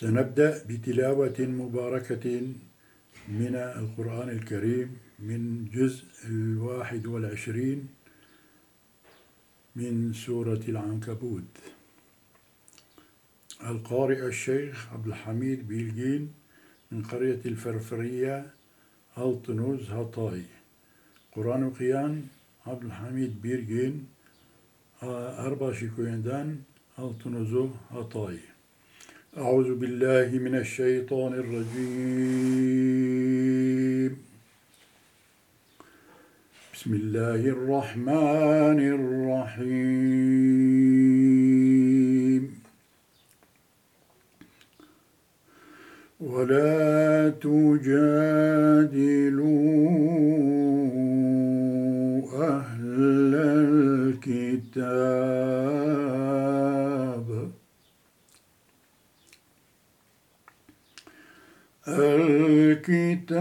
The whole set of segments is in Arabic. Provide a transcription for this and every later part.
سنبدأ بتلاوة مباركة من القرآن الكريم من جزء الواحد والعشرين من سورة العنكبوت. القارئ الشيخ عبد الحميد بيلجين من قرية الفرفرية ألطنوز هطاي. قرآن قيان عبد الحميد بيرجين أربع شكويندان ألطنوزو هطاي. أعوذ بالله من الشيطان الرجيم. بسم الله الرحمن الرحيم. ولا تجادلوا أهل الكتاب. الكتاب.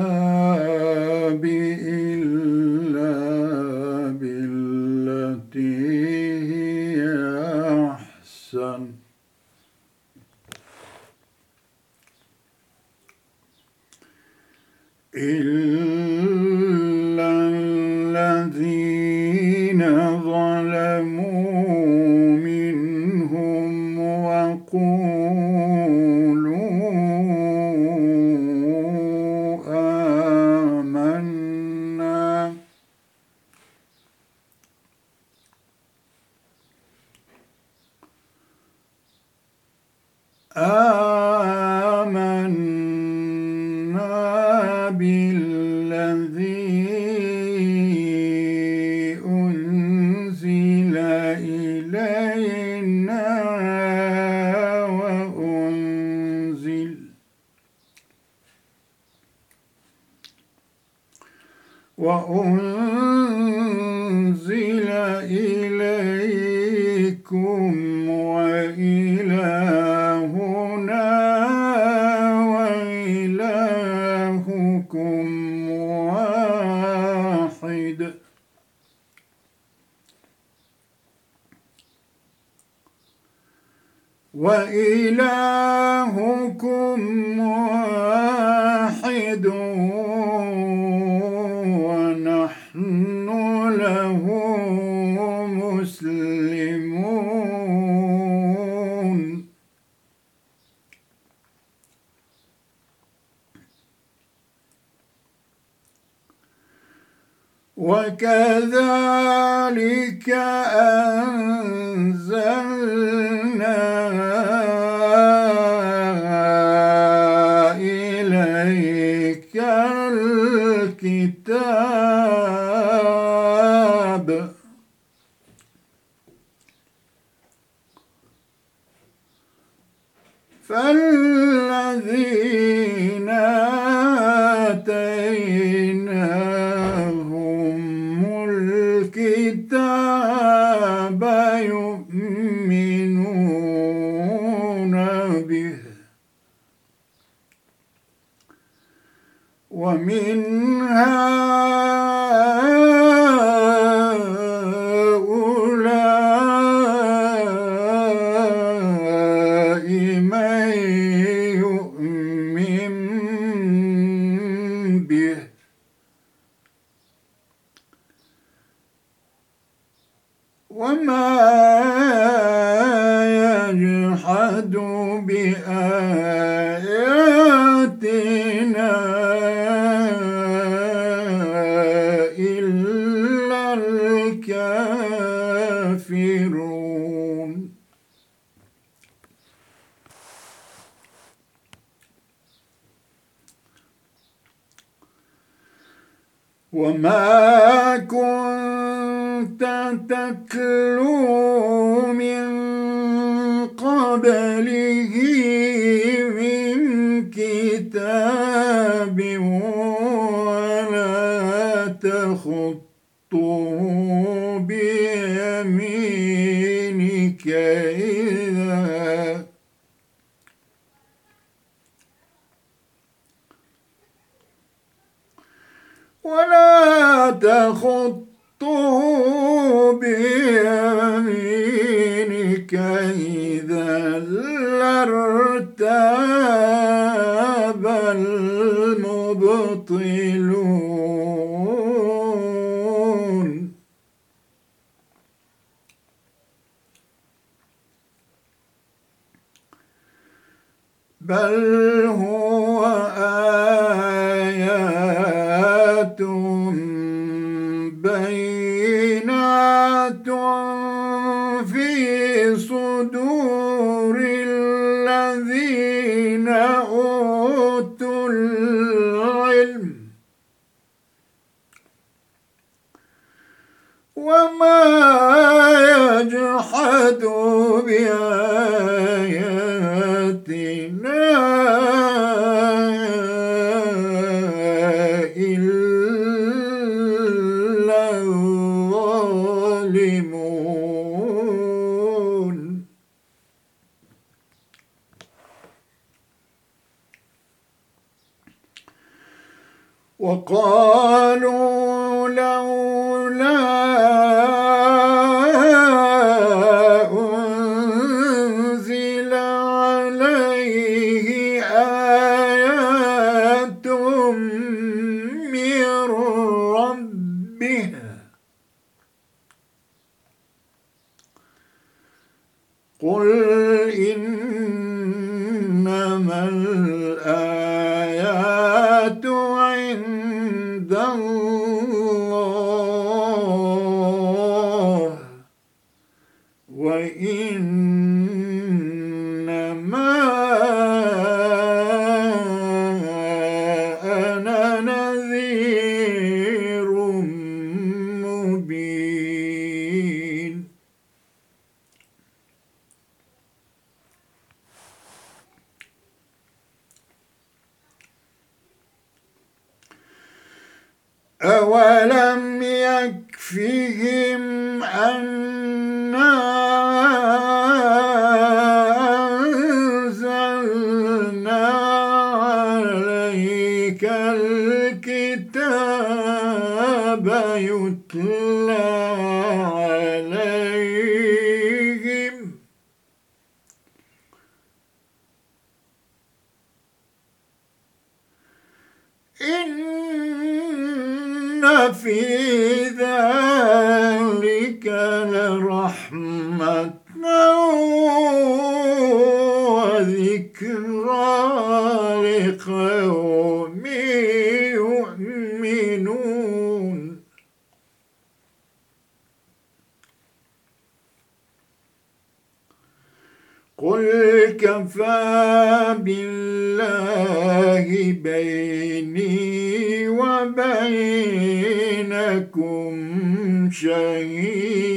وإلهكم ومن تخطه بيمينك إذا ولا تخطه بيمينك إذا لارتاب المبطلون. بل هو آيات بينات في صدور الذين أوتوا العلم وما يجحد وقالوا وبينكم شهيدا.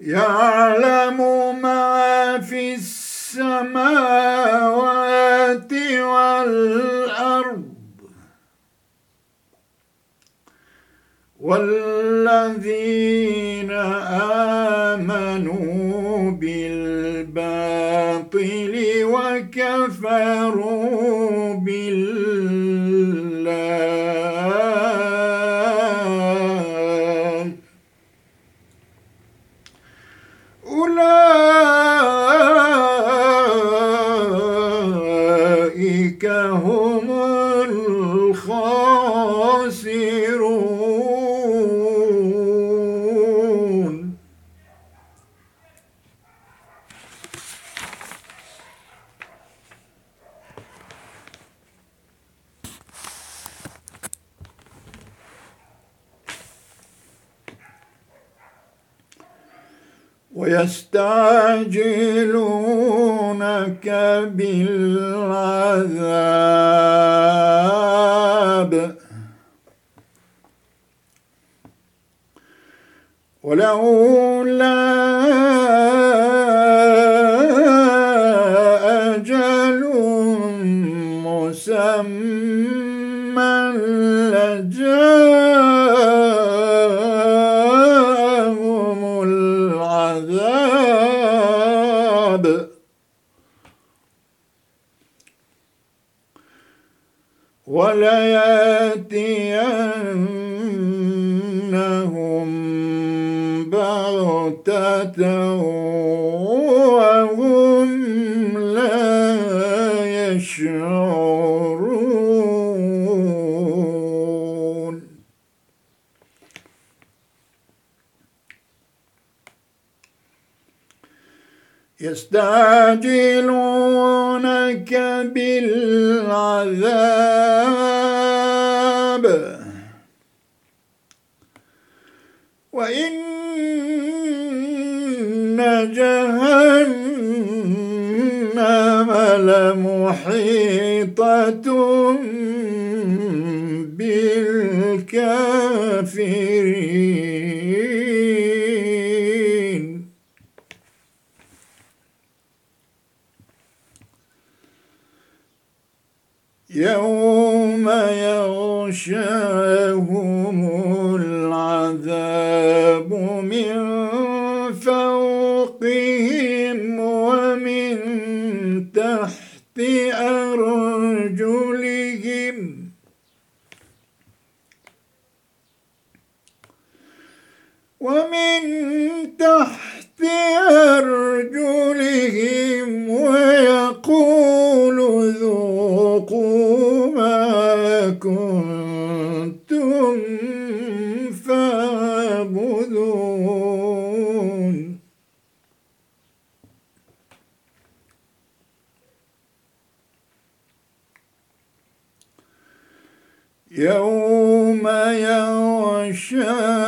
يعلم ما في السماوات والأرض والذين آمنوا وكفروا بالله ويستعجلونك بالعذاب. ولولا وهم لا يشعرون. يستعجلونك بالعذاب. وإن جهنم لمحيطة بالكافرين. يوم يغشاهم العذاب من أرجلهم. ومن تحت أرجلهم ويقول ذوقوا ما كنتم فاعبدون يوم يغشاهم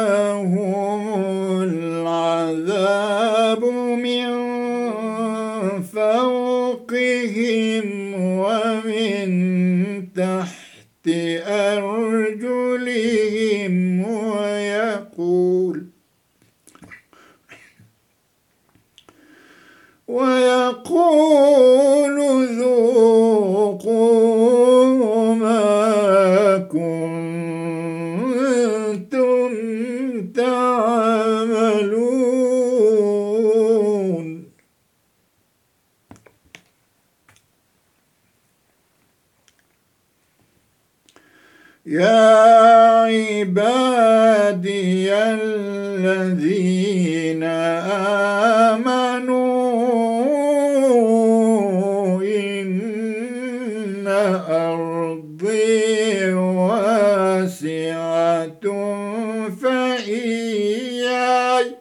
فإياي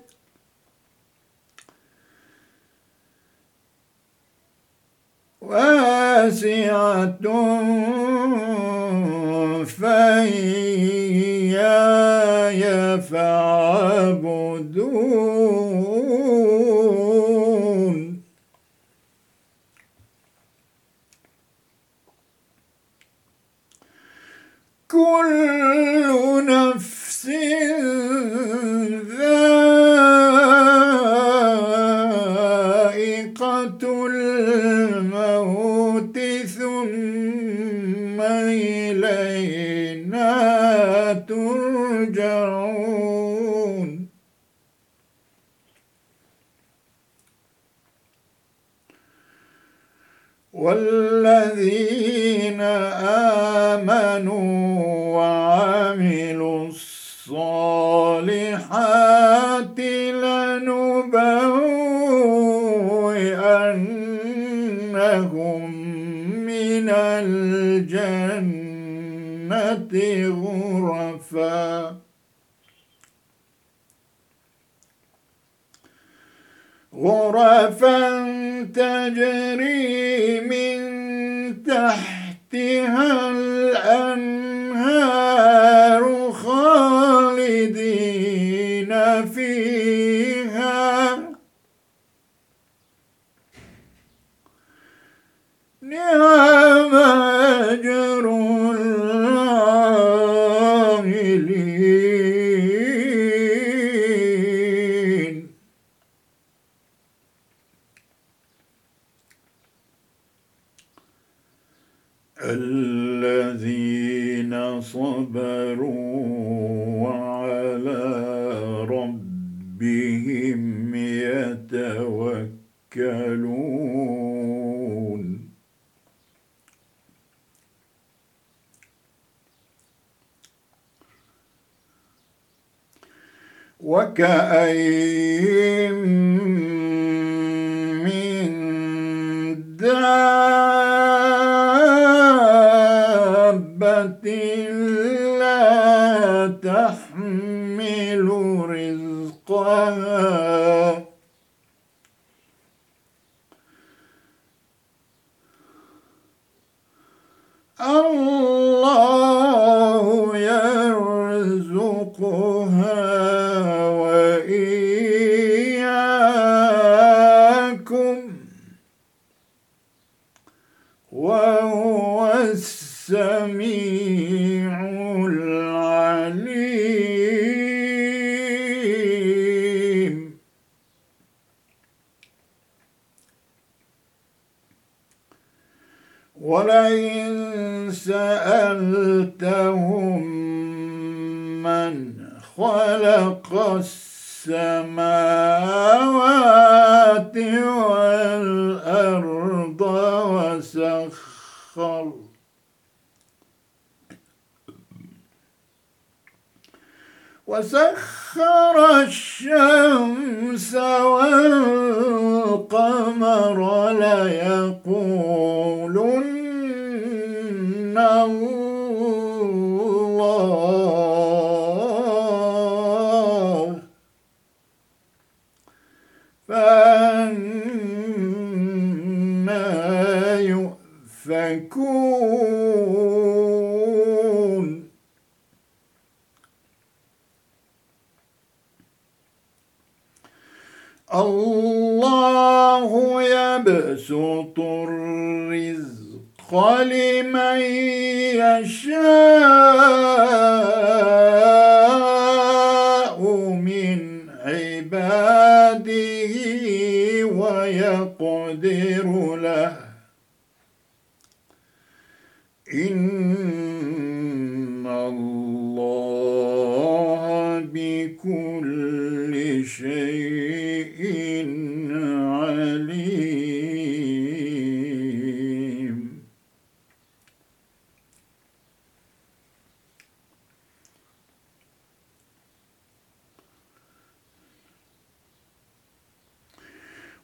واسعة فإياي فاعبدون. كل نفس والذين آمنوا وعملوا الصالحات لنبوئنهم من الجنة غرفا. غرفا تجري من تحتها الأنهار خالدين فيها. نعم أجر يتوكلون. وكأين وسخر الشمس والقمر ليقولن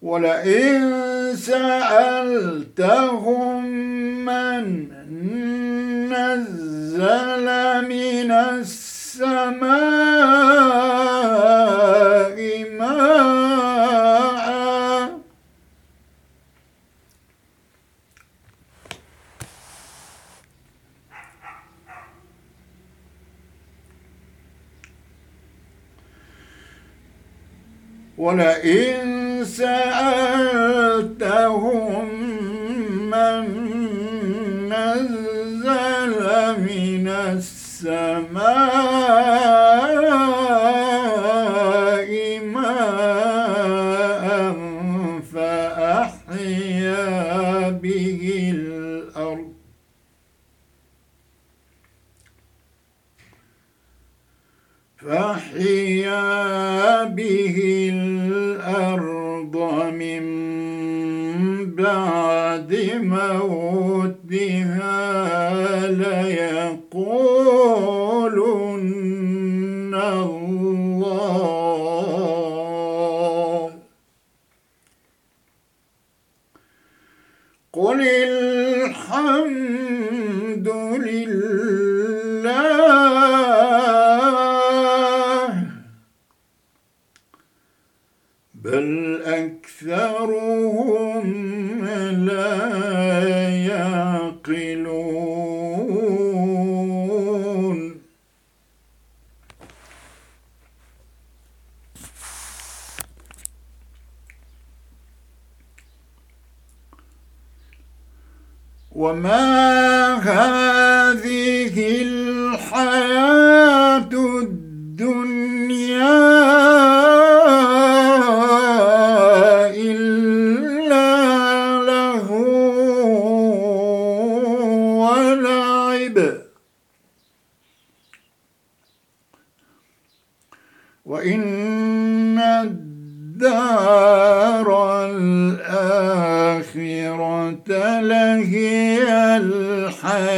ولئن سألتهم من نزل من السماء ماء. ولئن سألتهم من نزل من السماء ماء فأحيا به الأرض. فأحيا به الأرض. من بعد موتها ليقولن وإن الدار الآخرة لهي الحيوان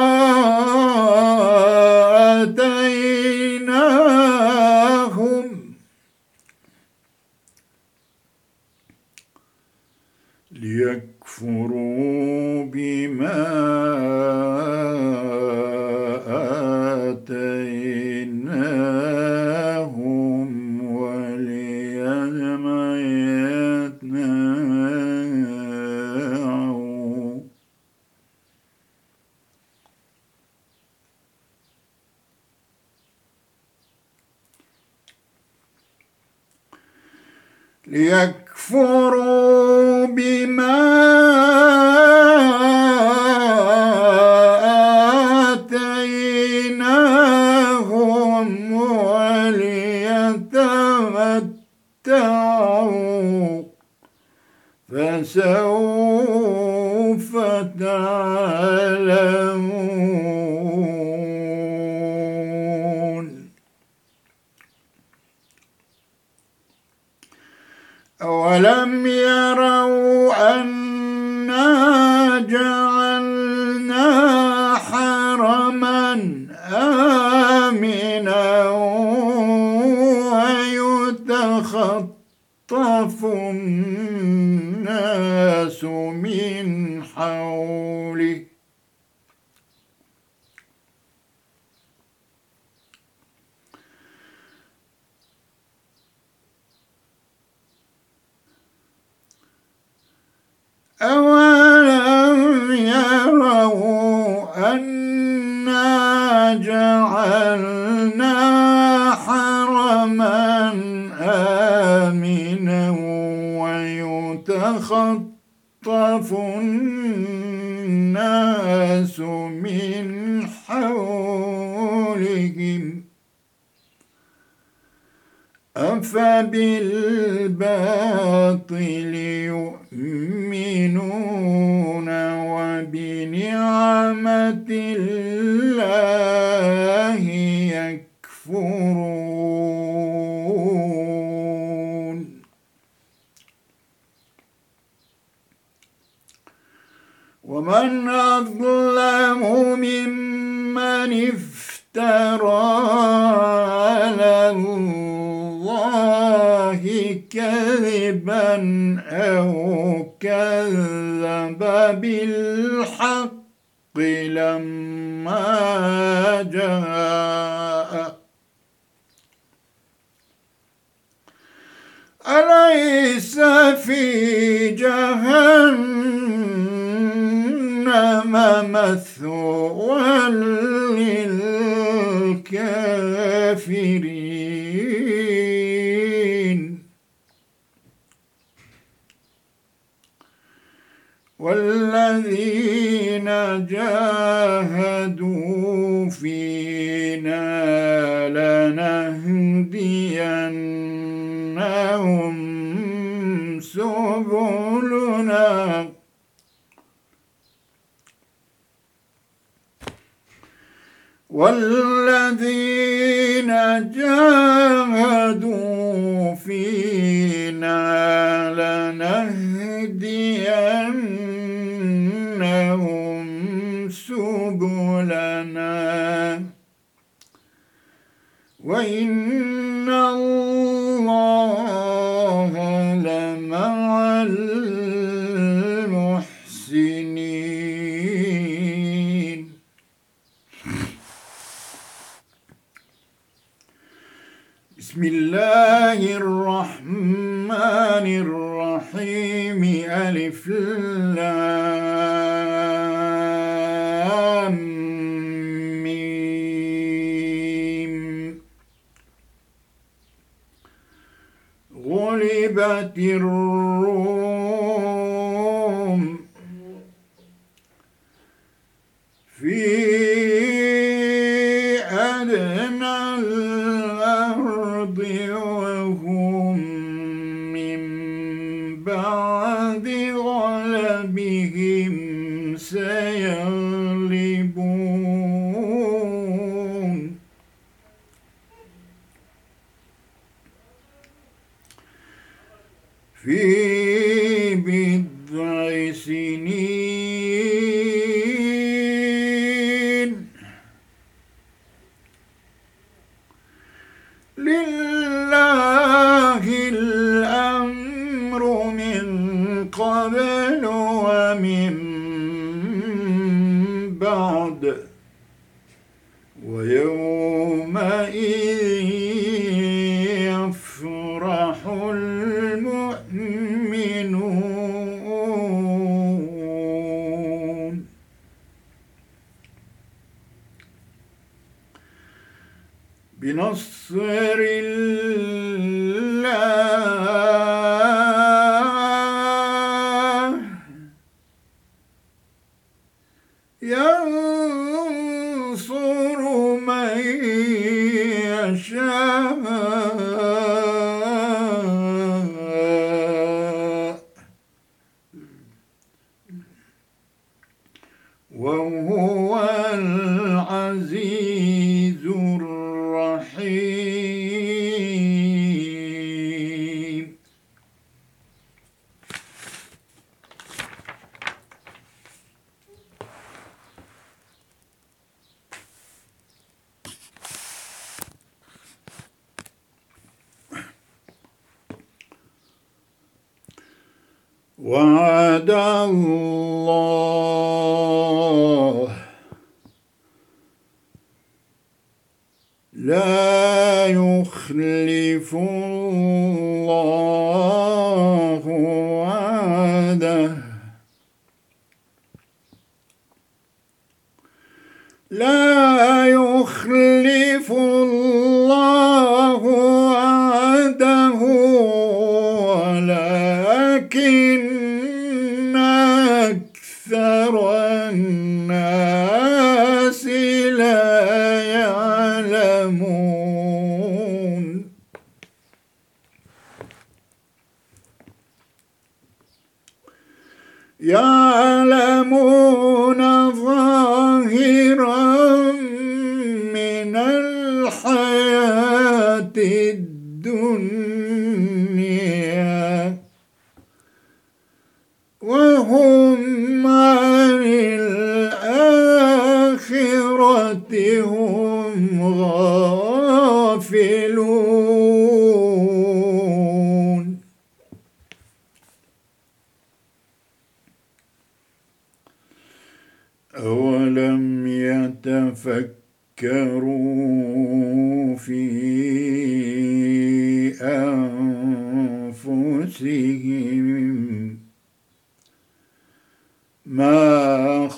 ليكفروا بما آتيناهم وليتمتعوا فسوف تعلمون أفبالباطل يؤمنون وبنعمة الله يكفرون. ومن أظلم ممن افترى كذبا أو كذب بالحق لما جاء. أليس في جهنم مثوى للكافرين؟ والذين جاهدوا فينا لنهدينهم سبلنا. والذين جاهدوا فينا لنهدينهم سبلنا وإن الله لمع المحسنين. بسم الله الرحمن الرحيم. ألف لام. غلبت الروم. في أدم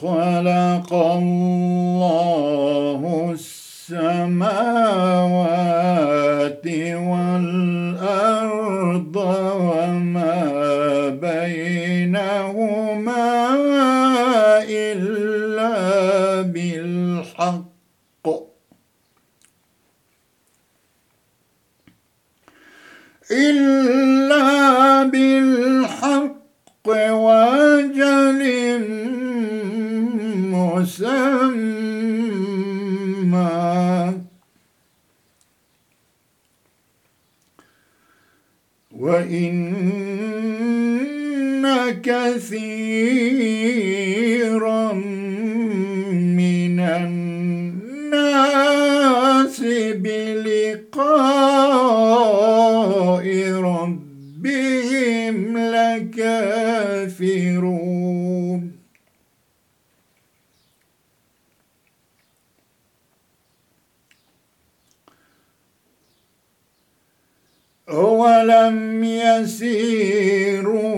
خلقه فسيروا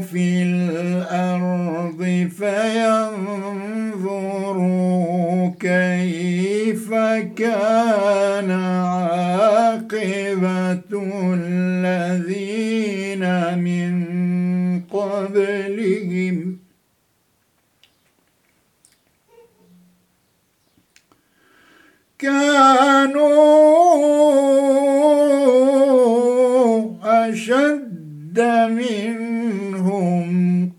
في الأرض فينظروا كيف كان عاقبة الذين من قبلهم. كانوا منهم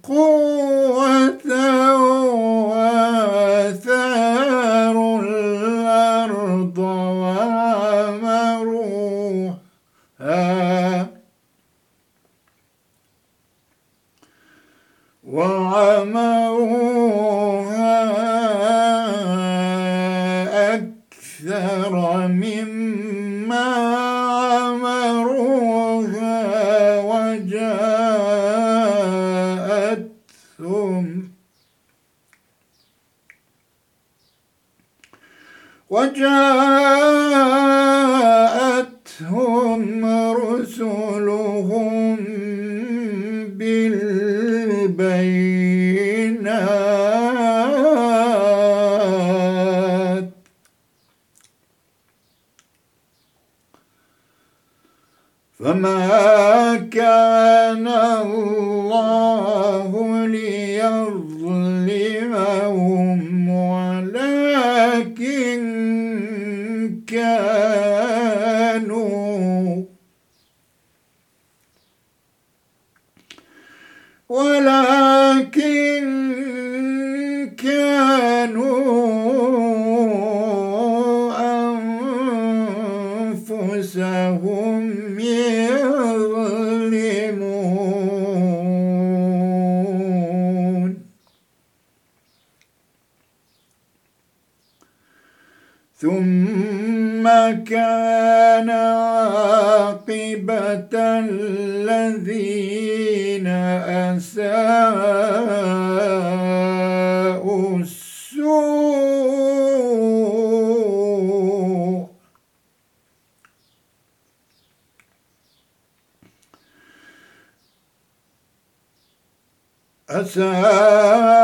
قوة وجاءتهم أساءوا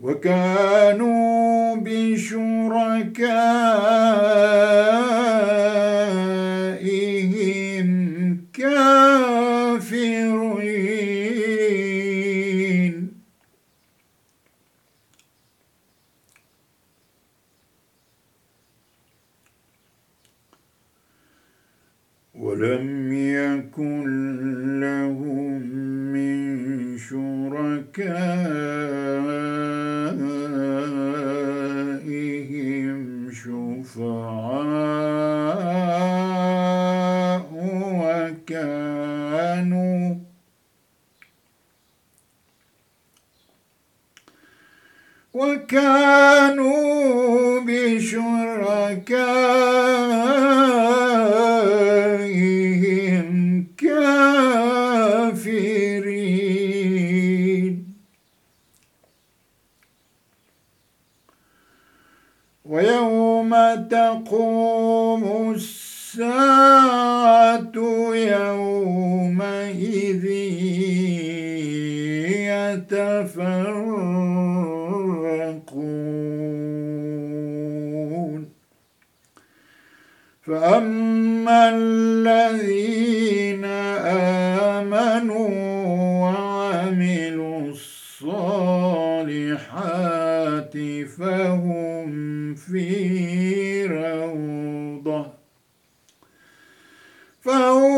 وكانوا بشركائهم ويوم تقوم الساعة يومئذ يتفرقون. فأما الذين آمنوا وعملوا الصالحات فهم في روضة. فهم